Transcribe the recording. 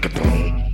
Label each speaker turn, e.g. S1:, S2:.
S1: pick a day.